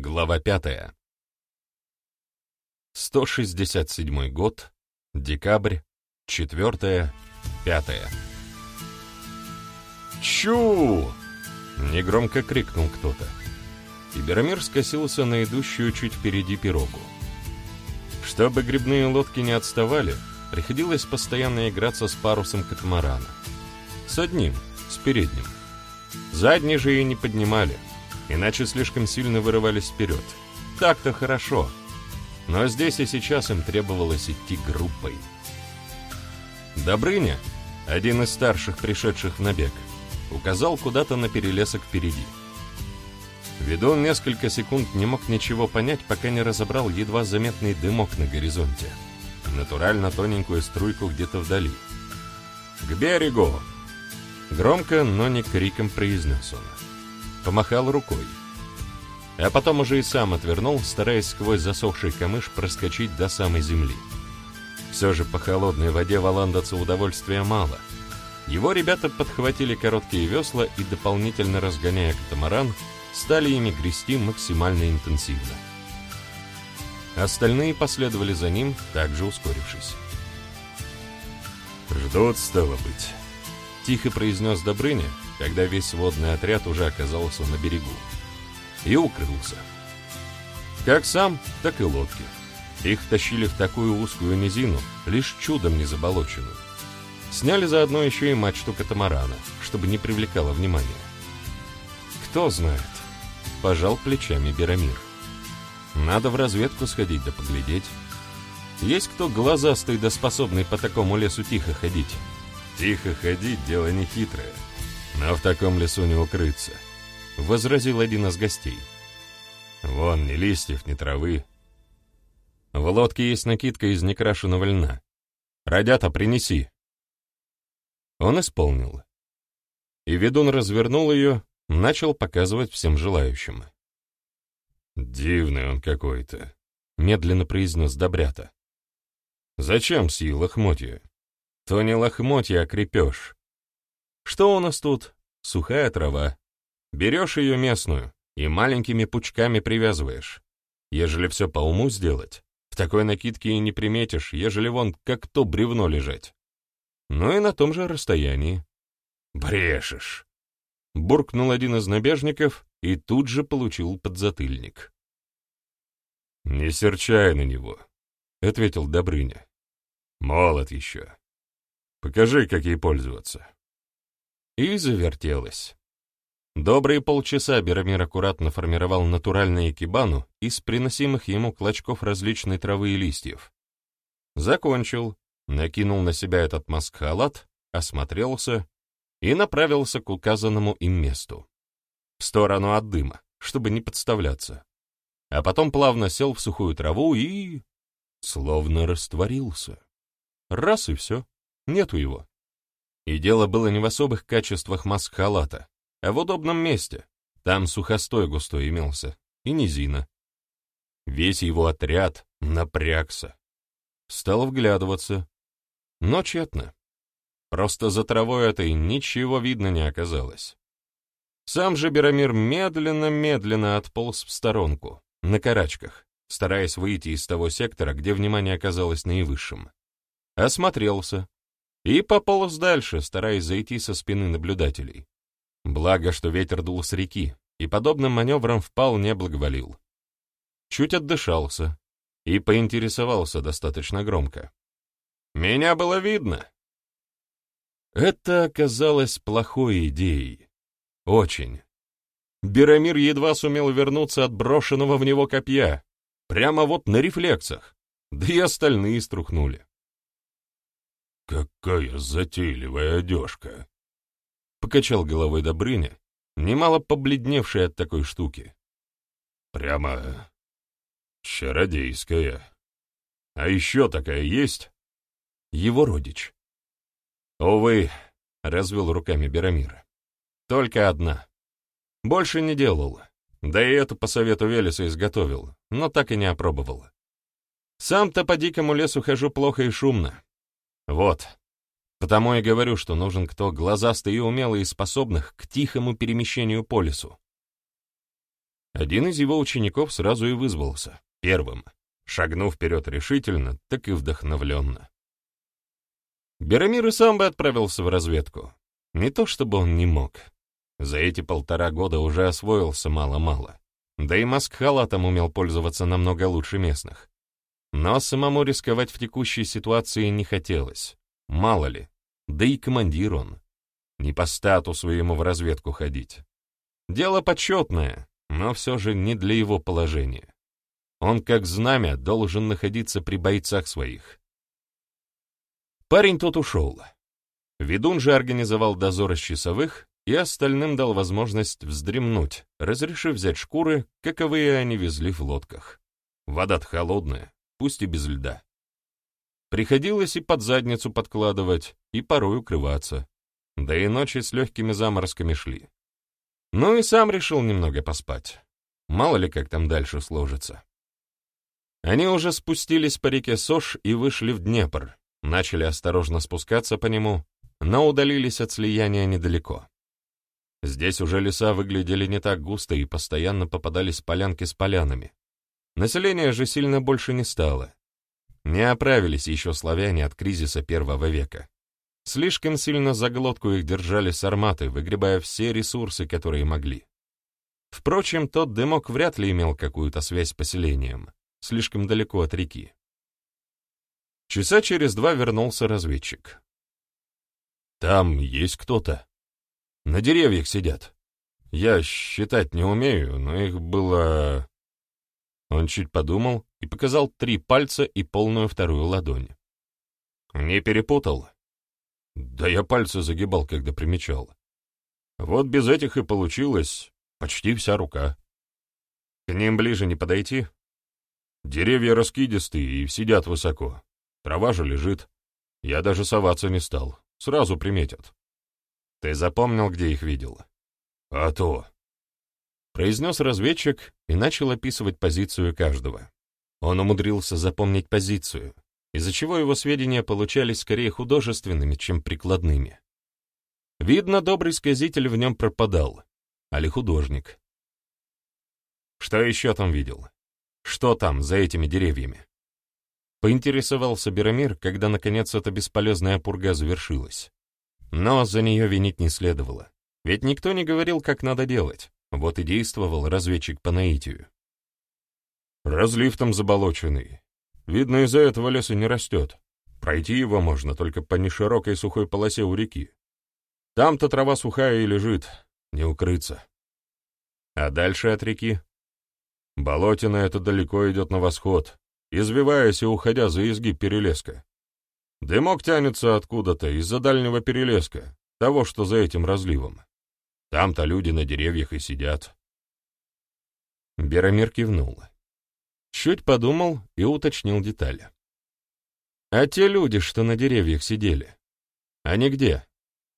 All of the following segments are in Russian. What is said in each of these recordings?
Глава пятая. 167 год, декабрь, 4 пятое. «Чу!» — негромко крикнул кто-то. И Берамир скосился на идущую чуть впереди пирогу. Чтобы грибные лодки не отставали, приходилось постоянно играться с парусом катамарана. С одним, с передним. Задний же и не поднимали, иначе слишком сильно вырывались вперед. Так-то хорошо, но здесь и сейчас им требовалось идти группой. Добрыня, один из старших, пришедших в набег, указал куда-то на перелесок впереди. Ведун несколько секунд не мог ничего понять, пока не разобрал едва заметный дымок на горизонте. Натурально тоненькую струйку где-то вдали. «К берегу!» Громко, но не криком произнес он. Помахал рукой. А потом уже и сам отвернул, стараясь сквозь засохший камыш проскочить до самой земли. Все же по холодной воде валандаться удовольствия мало. Его ребята подхватили короткие весла и, дополнительно разгоняя катамаран, стали ими грести максимально интенсивно. Остальные последовали за ним, также ускорившись. «Ждут, стало быть», — тихо произнес Добрыня, когда весь водный отряд уже оказался на берегу. И укрылся. Как сам, так и лодки. Их тащили в такую узкую низину, лишь чудом не заболоченную. Сняли заодно еще и мачту катамарана, чтобы не привлекало внимания. Кто знает, пожал плечами Берамир. Надо в разведку сходить да поглядеть. Есть кто глазастый да способный по такому лесу тихо ходить? Тихо ходить — дело не хитрое, но в таком лесу не укрыться, — возразил один из гостей. Вон ни листьев, ни травы. В лодке есть накидка из некрашенного льна. Радята, принеси. Он исполнил. И ведун развернул ее, начал показывать всем желающим. «Дивный он какой-то», — медленно произнес Добрята. «Зачем сии лохмотья? То не лохмотья, а крепеж. Что у нас тут? Сухая трава. Берешь ее местную и маленькими пучками привязываешь. Ежели все по уму сделать, в такой накидке и не приметишь, ежели вон как то бревно лежать. Ну и на том же расстоянии. Брешешь!» Буркнул один из набежников и тут же получил подзатыльник. «Не серчай на него», — ответил Добрыня. «Молод еще. Покажи, как ей пользоваться». И завертелось. Добрые полчаса Берамир аккуратно формировал натуральную экибану из приносимых ему клочков различной травы и листьев. Закончил, накинул на себя этот маск-халат, осмотрелся и направился к указанному им месту. В сторону от дыма, чтобы не подставляться. А потом плавно сел в сухую траву и... словно растворился. Раз и все. Нету его. И дело было не в особых качествах маск-халата, а в удобном месте. Там сухостой густой имелся, и низина. Весь его отряд напрягся. Стал вглядываться. Но тщетно. Просто за травой этой ничего видно не оказалось. Сам же Берамир медленно-медленно отполз в сторонку, на карачках, стараясь выйти из того сектора, где внимание оказалось наивысшим. Осмотрелся и пополз дальше, стараясь зайти со спины наблюдателей. Благо, что ветер дул с реки, и подобным маневром вполне благоволил. Чуть отдышался и поинтересовался достаточно громко. «Меня было видно!» Это оказалось плохой идеей. Очень. Берамир едва сумел вернуться от брошенного в него копья. Прямо вот на рефлексах. Да и остальные струхнули. «Какая затейливая одежка!» — покачал головой Добрыня, немало побледневший от такой штуки. «Прямо чародейская. А еще такая есть?» Его родич. «Увы», — развел руками Берамир. «Только одна. Больше не делал. Да и эту по совету Велеса изготовил, но так и не опробовал. Сам-то по дикому лесу хожу плохо и шумно. Вот. Потому и говорю, что нужен кто глазастый и умелый и способных к тихому перемещению по лесу. Один из его учеников сразу и вызвался, первым, шагнув вперед решительно, так и вдохновленно. Берамир и сам бы отправился в разведку. Не то чтобы он не мог. За эти полтора года уже освоился мало-мало. Да и маскхалатом умел пользоваться намного лучше местных. Но самому рисковать в текущей ситуации не хотелось. Мало ли, да и командир он. Не по статусу ему в разведку ходить. Дело почетное, но все же не для его положения. Он, как знамя, должен находиться при бойцах своих. Парень тот ушел. Ведун же организовал дозор из часовых и остальным дал возможность вздремнуть, разрешив взять шкуры, каковые они везли в лодках. Вода-то холодная, пусть и без льда. Приходилось и под задницу подкладывать, и порой укрываться. Да и ночи с легкими заморозками шли. Ну и сам решил немного поспать. Мало ли, как там дальше сложится. Они уже спустились по реке Сош и вышли в Днепр, начали осторожно спускаться по нему, но удалились от слияния недалеко. Здесь уже леса выглядели не так густо и постоянно попадались полянки с полянами. Населения же сильно больше не стало. Не оправились еще славяне от кризиса первого века. Слишком сильно за глотку их держали сарматы, выгребая все ресурсы, которые могли. Впрочем, тот дымок вряд ли имел какую-то связь с поселением, слишком далеко от реки. Часа через два вернулся разведчик. «Там есть кто-то. На деревьях сидят. Я считать не умею, но их было...» Он чуть подумал и показал три пальца и полную вторую ладонь. «Не перепутал?» Да я пальцы загибал, когда примечал. Вот без этих и получилось почти вся рука. К ним ближе не подойти. Деревья раскидистые и сидят высоко. Трава же лежит. Я даже соваться не стал. Сразу приметят. Ты запомнил, где их видел? А то. Произнес разведчик и начал описывать позицию каждого. Он умудрился запомнить позицию, из-за чего его сведения получались скорее художественными, чем прикладными. Видно, добрый сказитель в нем пропадал, али художник. Что еще там видел? Что там, за этими деревьями? Поинтересовался Берамир, когда, наконец, эта бесполезная пурга завершилась. Но за нее винить не следовало, ведь никто не говорил, как надо делать, вот и действовал разведчик по наитию. Разлив там заболоченный, Видно, из-за этого леса не растет. Пройти его можно только по неширокой сухой полосе у реки. Там-то трава сухая и лежит, не укрыться. А дальше от реки? Болотина это далеко идет на восход, извиваясь и уходя за изгиб перелеска. Дымок тянется откуда-то из-за дальнего перелеска, того, что за этим разливом. Там-то люди на деревьях и сидят. Берамир кивнул. Чуть подумал и уточнил детали. А те люди, что на деревьях сидели, они где?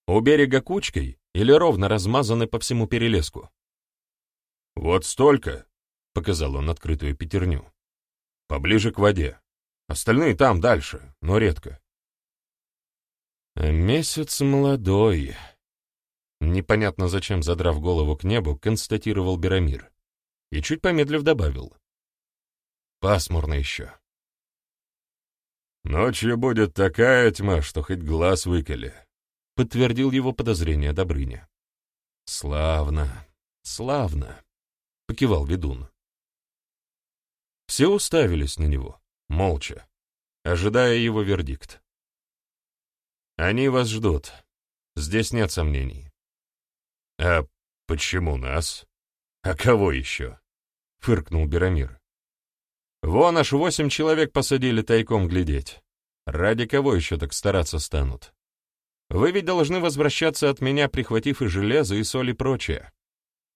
У берега кучкой или ровно размазаны по всему перелеску? Вот столько, — показал он открытую пятерню. Поближе к воде. Остальные там, дальше, но редко. Месяц молодой. Непонятно зачем, задрав голову к небу, констатировал Берамир. И чуть помедлив добавил. Пасмурно еще. «Ночью будет такая тьма, что хоть глаз выколи», — подтвердил его подозрение Добрыня. «Славно, славно», — покивал ведун. Все уставились на него, молча, ожидая его вердикт. «Они вас ждут. Здесь нет сомнений». «А почему нас? А кого еще?» — фыркнул Берамир. Вон аж восемь человек посадили тайком глядеть. Ради кого еще так стараться станут? Вы ведь должны возвращаться от меня, прихватив и железо, и соль, и прочее.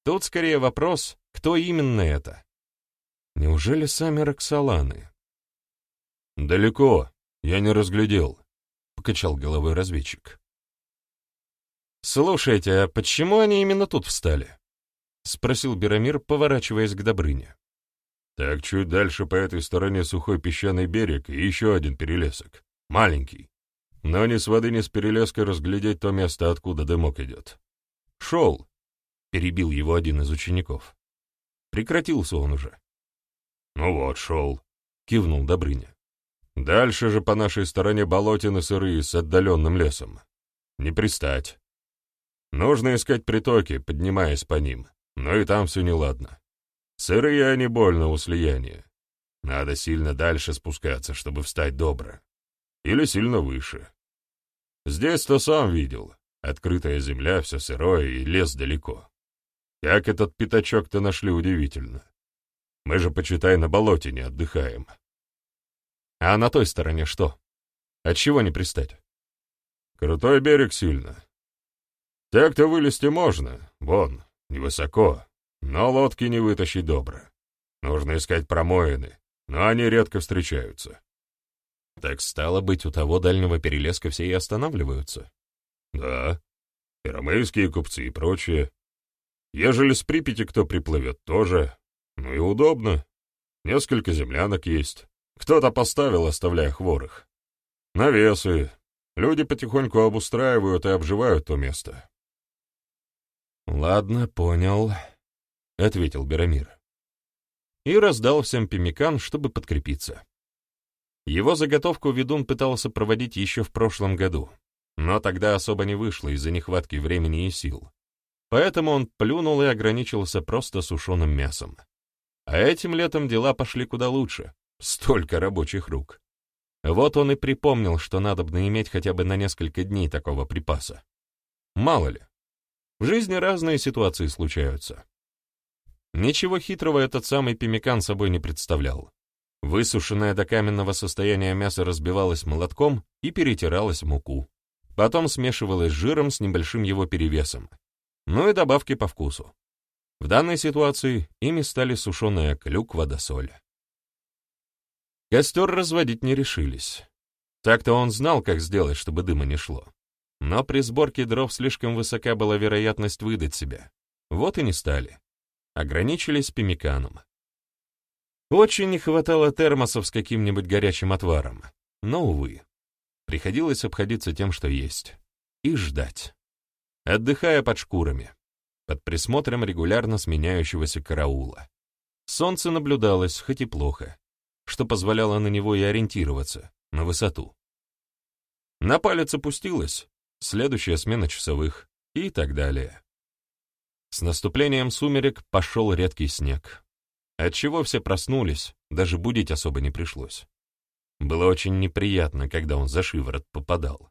Тут скорее вопрос, кто именно это? Неужели сами Роксоланы? «Далеко, я не разглядел», — покачал головой разведчик. «Слушайте, а почему они именно тут встали?» — спросил Берамир, поворачиваясь к Добрыне. Так чуть дальше по этой стороне сухой песчаный берег и еще один перелесок. Маленький. Но ни с воды, ни с перелеска разглядеть то место, откуда дымок идет. «Шел!» — перебил его один из учеников. Прекратился он уже. «Ну вот, шел», — кивнул Добрыня. «Дальше же по нашей стороне болотины сырые с отдаленным лесом. Не пристать. Нужно искать притоки, поднимаясь по ним, но и там все неладно. Сырые они больно у слияния. Надо сильно дальше спускаться, чтобы встать добро. Или сильно выше. Здесь-то сам видел. Открытая земля, все сырое и лес далеко. Как этот пятачок-то нашли удивительно. Мы же, почитай, на болоте не отдыхаем. А на той стороне что? Отчего не пристать? Крутой берег сильно. Так-то вылезти можно, вон, невысоко, но лодки не вытащить добро. Нужно искать промоины, но они редко встречаются. Так стало быть, у того дальнего перелеска все и останавливаются? Да. И купцы и прочее. Ежели с Припяти кто приплывет, тоже. Ну и удобно. Несколько землянок есть. Кто-то поставил, оставляя хворых. Навесы. Люди потихоньку обустраивают и обживают то место. «Ладно, понял», — ответил Берамир. И раздал всем пимикан, чтобы подкрепиться. Его заготовку ведун пытался проводить еще в прошлом году, но тогда особо не вышло из-за нехватки времени и сил. Поэтому он плюнул и ограничился просто сушеным мясом. А этим летом дела пошли куда лучше. Столько рабочих рук. Вот он и припомнил, что надо бы иметь хотя бы на несколько дней такого припаса. Мало ли. В жизни разные ситуации случаются. Ничего хитрого этот самый пимикан собой не представлял. Высушенное до каменного состояния мясо разбивалось молотком и перетиралось в муку. Потом смешивалось с жиром с небольшим его перевесом. Ну и добавки по вкусу. В данной ситуации ими стали сушеная клюква да соль. Костер разводить не решились. Так-то он знал, как сделать, чтобы дыма не шло. Но при сборке дров слишком высока была вероятность выдать себя. Вот и не стали. Ограничились пимиканом. Очень не хватало термосов с каким-нибудь горячим отваром. Но, увы, приходилось обходиться тем, что есть. И ждать. Отдыхая под шкурами. Под присмотром регулярно сменяющегося караула. Солнце наблюдалось, хоть и плохо, что позволяло на него и ориентироваться, на высоту. На палец опустилось, следующая смена часовых и так далее. С наступлением сумерек пошел редкий снег. Отчего все проснулись, даже будить особо не пришлось. Было очень неприятно, когда он за шиворот попадал.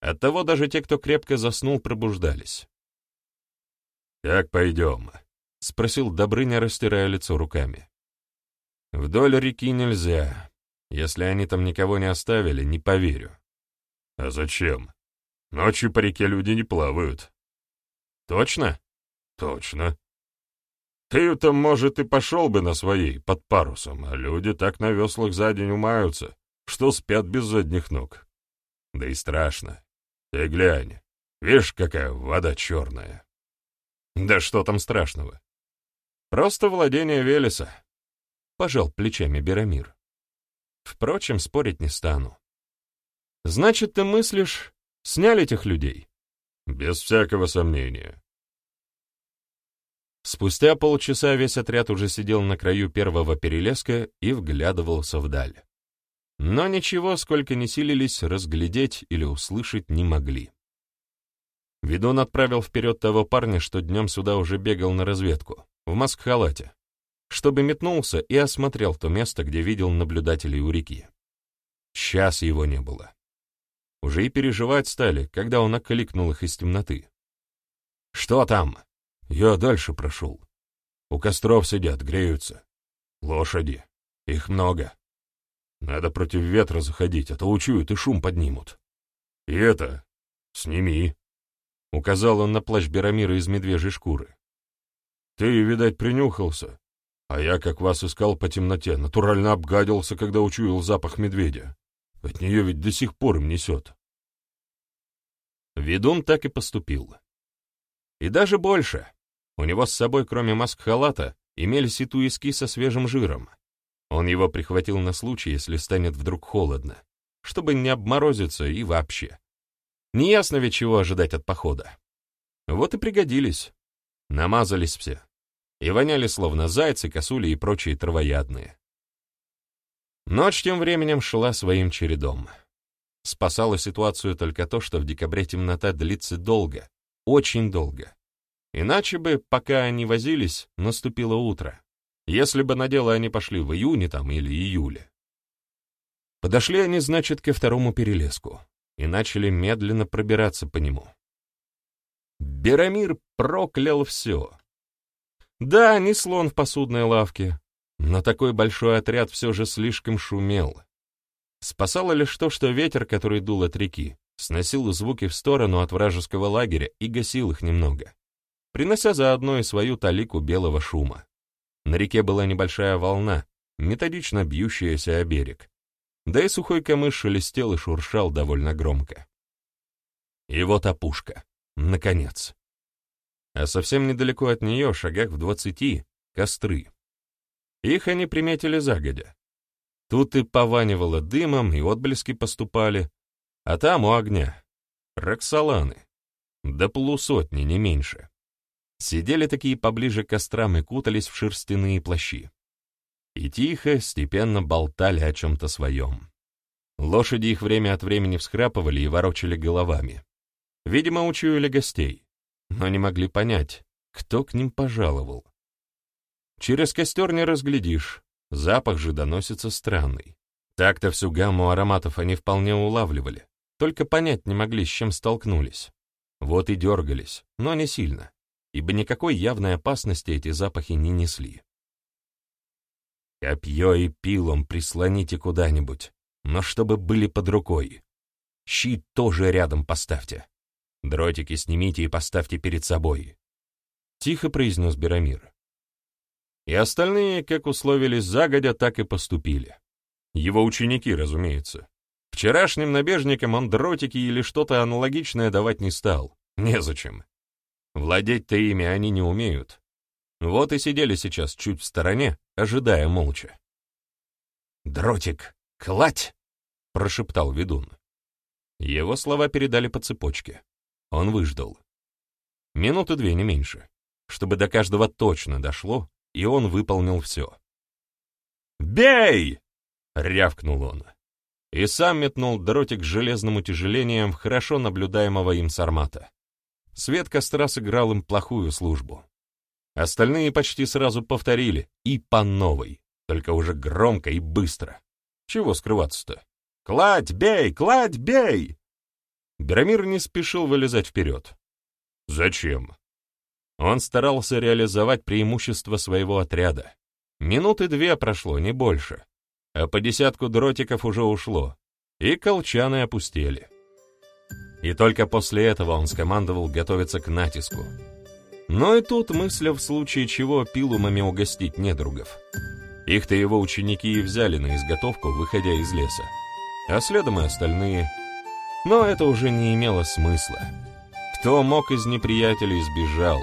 Оттого даже те, кто крепко заснул, пробуждались. «Как пойдем?» — спросил Добрыня, растирая лицо руками. «Вдоль реки нельзя. Если они там никого не оставили, не поверю». «А зачем? Ночью по реке люди не плавают». «Точно?» «Точно. Ты-то, может, и пошел бы на своей, под парусом, а люди так на веслах за день умаются, что спят без задних ног. Да и страшно. Ты глянь, видишь, какая вода черная. Да что там страшного? Просто владение Велеса. Пожал плечами Берамир. Впрочем, спорить не стану. Значит, ты мыслишь, сняли этих людей? Без всякого сомнения. Спустя полчаса весь отряд уже сидел на краю первого перелеска и вглядывался вдаль. Но ничего, сколько ни силились, разглядеть или услышать не могли. Ведун отправил вперед того парня, что днем сюда уже бегал на разведку, в маск-халате, чтобы метнулся и осмотрел то место, где видел наблюдателей у реки. Сейчас его не было. Уже и переживать стали, когда он окликнул их из темноты. «Что там?» Я дальше прошел. У костров сидят, греются. Лошади. Их много. Надо против ветра заходить, а то учуют и шум поднимут. И это... сними. Указал он на плащ Берамира из медвежьей шкуры. Ты, видать, принюхался. А я, как вас искал по темноте, натурально обгадился, когда учуял запах медведя. От нее ведь до сих пор им несет. Ведун так и поступил. И даже больше. У него с собой, кроме маск-халата, имелись и туиски со свежим жиром. Он его прихватил на случай, если станет вдруг холодно, чтобы не обморозиться и вообще. Неясно ведь чего ожидать от похода. Вот и пригодились. Намазались все. и воняли словно зайцы, косули и прочие травоядные. Ночь тем временем шла своим чередом. Спасало ситуацию только то, что в декабре темнота длится долго, очень долго. Иначе бы, пока они возились, наступило утро. Если бы на дело они пошли в июне там или июле. Подошли они, значит, ко второму перелеску и начали медленно пробираться по нему. Берамир проклял все. Да, не слон в посудной лавке, но такой большой отряд все же слишком шумел. Спасало лишь то, что ветер, который дул от реки, сносил звуки в сторону от вражеского лагеря и гасил их немного, принося заодно и свою талику белого шума. На реке была небольшая волна, методично бьющаяся о берег, да и сухой камыш шелестел и шуршал довольно громко. И вот опушка. Наконец. А совсем недалеко от нее, шагах в двадцати, костры. Их они приметили загодя. Тут и пованивало дымом, и отблески поступали, а там у огня — Роксоланы. До полусотни, не меньше. Сидели такие поближе к кострам и кутались в шерстяные плащи. И тихо, степенно болтали о чем-то своем. Лошади их время от времени всхрапывали и ворочали головами. Видимо, учуяли гостей, но не могли понять, кто к ним пожаловал. Через костер не разглядишь, запах же доносится странный. Так-то всю гамму ароматов они вполне улавливали, только понять не могли, с чем столкнулись. Вот и дергались, но не сильно, ибо никакой явной опасности эти запахи не несли. Копье и пилом прислоните куда-нибудь, но чтобы были под рукой. Щит тоже рядом поставьте. Дротики снимите и поставьте перед собой. Тихо произнес Берамир. И остальные, как условились загодя, так и поступили. Его ученики, разумеется. Вчерашним набежникам он дротики или что-то аналогичное давать не стал. Незачем. Владеть-то ими они не умеют. Вот и сидели сейчас чуть в стороне, ожидая молча. «Дротик, кладь!» — прошептал ведун. Его слова передали по цепочке. Он выждал. Минуты две, не меньше, чтобы до каждого точно дошло, и он выполнил все. «Бей!» — рявкнул он. И сам метнул дротик с железным утяжелением в хорошо наблюдаемого им сармата. Свет костра сыграл им плохую службу. Остальные почти сразу повторили, и по новой, только уже громко и быстро. Чего скрываться-то? «Кладь, бей! Кладь, бей!» Берамир не спешил вылезать вперед. Зачем? Он старался реализовать преимущество своего отряда. Минуты две прошло, не больше. А по десятку дротиков уже ушло, и колчаны опустели. И только после этого он скомандовал готовиться к натиску. Но и тут мысля в случае чего пилумами угостить недругов. Их-то его ученики и взяли на изготовку, выходя из леса. А следом и остальные — но это уже не имело смысла. Кто мог из неприятелей сбежал.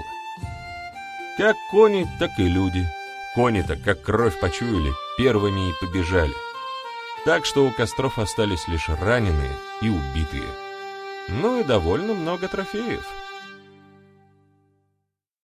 Как кони, так и люди. Кони-то, как кровь почуяли, первыми и побежали. Так что у костров остались лишь раненые и убитые. Ну и довольно много трофеев.